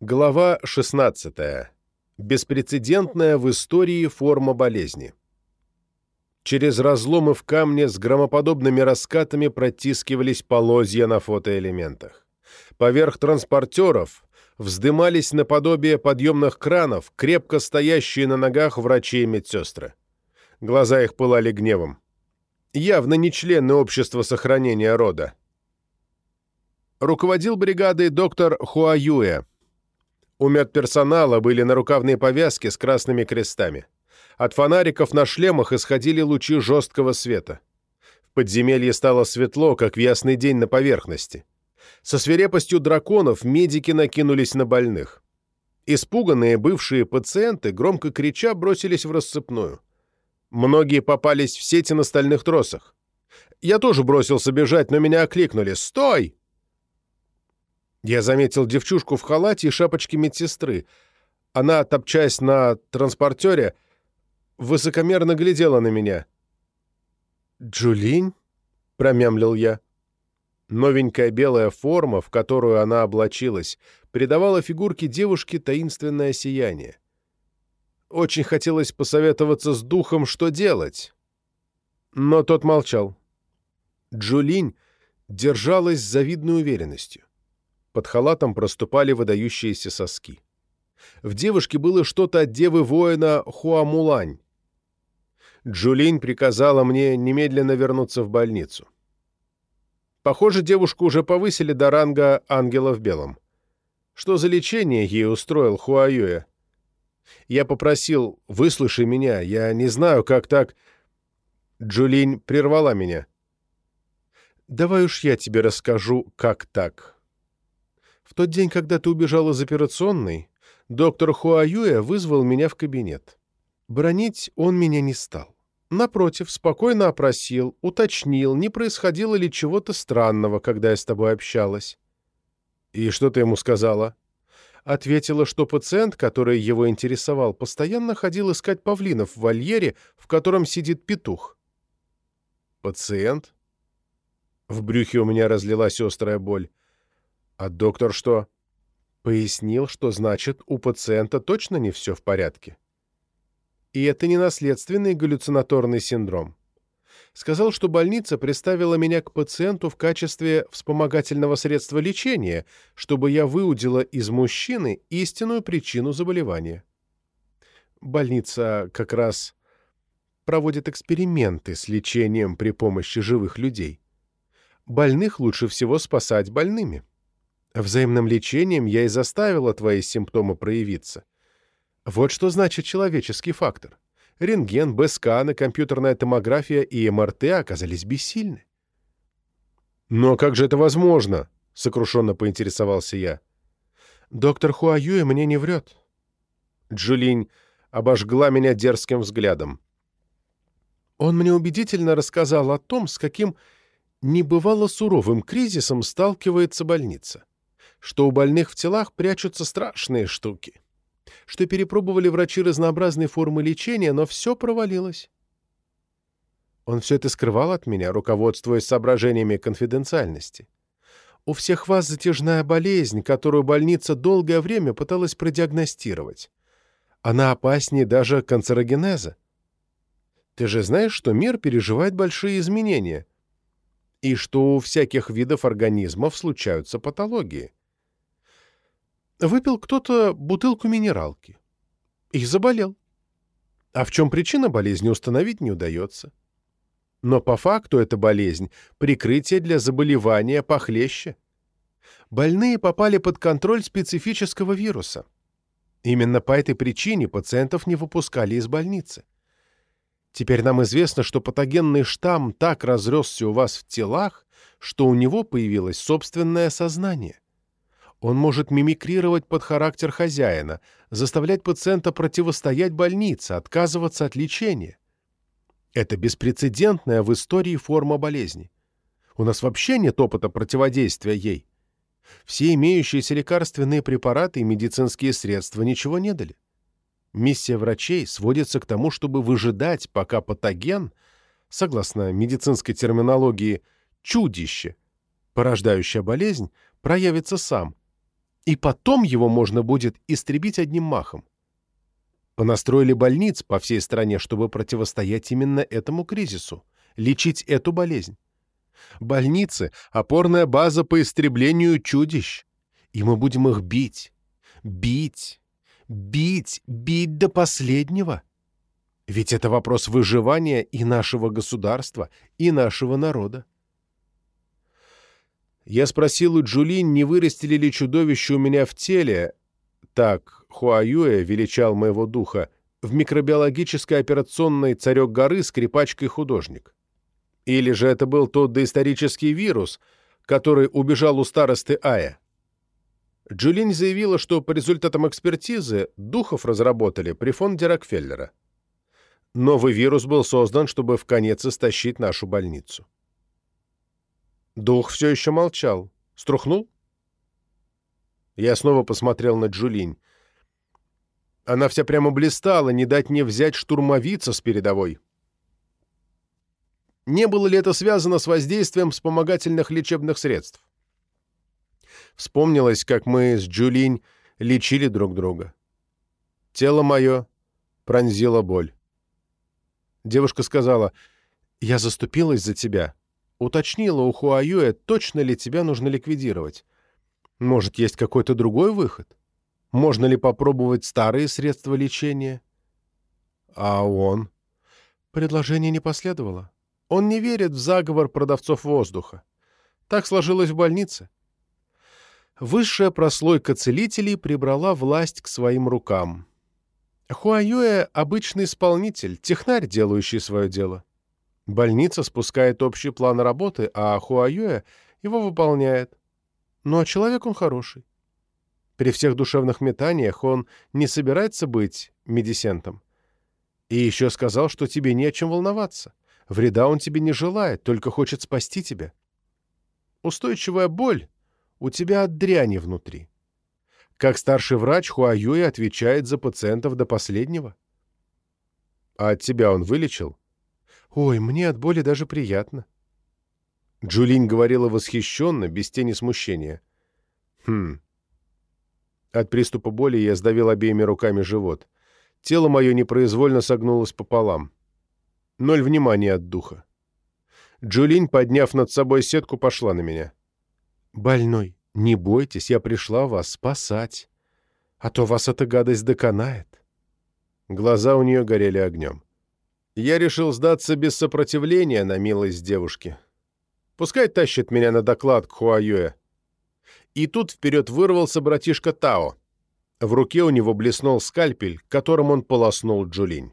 Глава 16. Беспрецедентная в истории форма болезни. Через разломы в камне с громоподобными раскатами протискивались полозья на фотоэлементах. Поверх транспортеров вздымались наподобие подъемных кранов, крепко стоящие на ногах врачи и медсестры. Глаза их пылали гневом. Явно не члены общества сохранения рода. Руководил бригадой доктор Хуаюэ, у медперсонала были нарукавные повязки с красными крестами. От фонариков на шлемах исходили лучи жесткого света. В подземелье стало светло, как в ясный день на поверхности. Со свирепостью драконов медики накинулись на больных. Испуганные бывшие пациенты, громко крича, бросились в рассыпную. Многие попались в сети на стальных тросах. Я тоже бросился бежать, но меня окликнули «Стой!» Я заметил девчушку в халате и шапочке медсестры. Она, топчась на транспортере, высокомерно глядела на меня. «Джулинь?» — промямлил я. Новенькая белая форма, в которую она облачилась, придавала фигурке девушки таинственное сияние. Очень хотелось посоветоваться с духом, что делать. Но тот молчал. Джулинь держалась с завидной уверенностью. Под халатом проступали выдающиеся соски. В девушке было что-то от девы-воина Хуамулань. Джулинь приказала мне немедленно вернуться в больницу. Похоже, девушку уже повысили до ранга ангела в белом. Что за лечение ей устроил Хуаюэ? Я попросил, выслушай меня, я не знаю, как так... Джулинь прервала меня. «Давай уж я тебе расскажу, как так». В тот день, когда ты убежал из операционной, доктор Хуаюэ вызвал меня в кабинет. Бронить он меня не стал. Напротив, спокойно опросил, уточнил, не происходило ли чего-то странного, когда я с тобой общалась. «И что ты ему сказала?» Ответила, что пациент, который его интересовал, постоянно ходил искать павлинов в вольере, в котором сидит петух. «Пациент?» В брюхе у меня разлилась острая боль. А доктор что? Пояснил, что значит, у пациента точно не все в порядке. И это не наследственный галлюцинаторный синдром. Сказал, что больница представила меня к пациенту в качестве вспомогательного средства лечения, чтобы я выудила из мужчины истинную причину заболевания. Больница как раз проводит эксперименты с лечением при помощи живых людей. Больных лучше всего спасать больными. Взаимным лечением я и заставила твои симптомы проявиться. Вот что значит человеческий фактор. Рентген, БСКаны, компьютерная томография и МРТ оказались бессильны. «Но как же это возможно?» — сокрушенно поинтересовался я. «Доктор Хуаюэ мне не врет». Джулинь обожгла меня дерзким взглядом. Он мне убедительно рассказал о том, с каким небывало суровым кризисом сталкивается больница что у больных в телах прячутся страшные штуки, что перепробовали врачи разнообразные формы лечения, но все провалилось. Он все это скрывал от меня, руководствуясь соображениями конфиденциальности. У всех вас затяжная болезнь, которую больница долгое время пыталась продиагностировать. Она опаснее даже канцерогенеза. Ты же знаешь, что мир переживает большие изменения, и что у всяких видов организмов случаются патологии. Выпил кто-то бутылку минералки. И заболел. А в чем причина болезни, установить не удается. Но по факту эта болезнь – прикрытие для заболевания похлеще. Больные попали под контроль специфического вируса. Именно по этой причине пациентов не выпускали из больницы. Теперь нам известно, что патогенный штамм так разросся у вас в телах, что у него появилось собственное сознание – он может мимикрировать под характер хозяина, заставлять пациента противостоять больнице, отказываться от лечения. Это беспрецедентная в истории форма болезни. У нас вообще нет опыта противодействия ей. Все имеющиеся лекарственные препараты и медицинские средства ничего не дали. Миссия врачей сводится к тому, чтобы выжидать, пока патоген, согласно медицинской терминологии, чудище, порождающее болезнь, проявится сам, И потом его можно будет истребить одним махом. Понастроили больниц по всей стране, чтобы противостоять именно этому кризису, лечить эту болезнь. Больницы — опорная база по истреблению чудищ. И мы будем их бить, бить, бить, бить до последнего. Ведь это вопрос выживания и нашего государства, и нашего народа. Я спросил у Джулин, не вырастили ли чудовище у меня в теле, так Хуаюэ величал моего духа, в микробиологической операционной царек горы скрипачка художник. Или же это был тот доисторический вирус, который убежал у старосты Ая. Джулин заявила, что по результатам экспертизы духов разработали при фонде Рокфеллера. Новый вирус был создан, чтобы в конец истощить нашу больницу. Дух все еще молчал. Струхнул? Я снова посмотрел на Джулинь. Она вся прямо блистала, не дать не взять штурмовица с передовой. Не было ли это связано с воздействием вспомогательных лечебных средств? Вспомнилось, как мы с Джулинь лечили друг друга. Тело мое пронзила боль. Девушка сказала, «Я заступилась за тебя. Уточнила у Хуаюэ, точно ли тебя нужно ликвидировать. Может, есть какой-то другой выход? Можно ли попробовать старые средства лечения?» А он? Предложение не последовало. Он не верит в заговор продавцов воздуха. Так сложилось в больнице. Высшая прослойка целителей прибрала власть к своим рукам. Хуаюэ — обычный исполнитель, технарь, делающий свое дело. Больница спускает общий план работы, а Хуаюэ его выполняет. Ну а человек он хороший. При всех душевных метаниях он не собирается быть медисентом. И еще сказал, что тебе не о чем волноваться. Вреда он тебе не желает, только хочет спасти тебя. Устойчивая боль у тебя от дряни внутри. Как старший врач Хуаюэ отвечает за пациентов до последнего. А от тебя он вылечил? Ой, мне от боли даже приятно. Джулинь говорила восхищенно, без тени смущения. Хм. От приступа боли я сдавил обеими руками живот. Тело мое непроизвольно согнулось пополам. Ноль внимания от духа. Джулинь, подняв над собой сетку, пошла на меня. «Больной, не бойтесь, я пришла вас спасать. А то вас эта гадость доконает. Глаза у нее горели огнем. Я решил сдаться без сопротивления на милость девушки. Пускай тащит меня на доклад к Хуаюэ. И тут вперед вырвался братишка Тао. В руке у него блеснул скальпель, которым он полоснул Джулинь.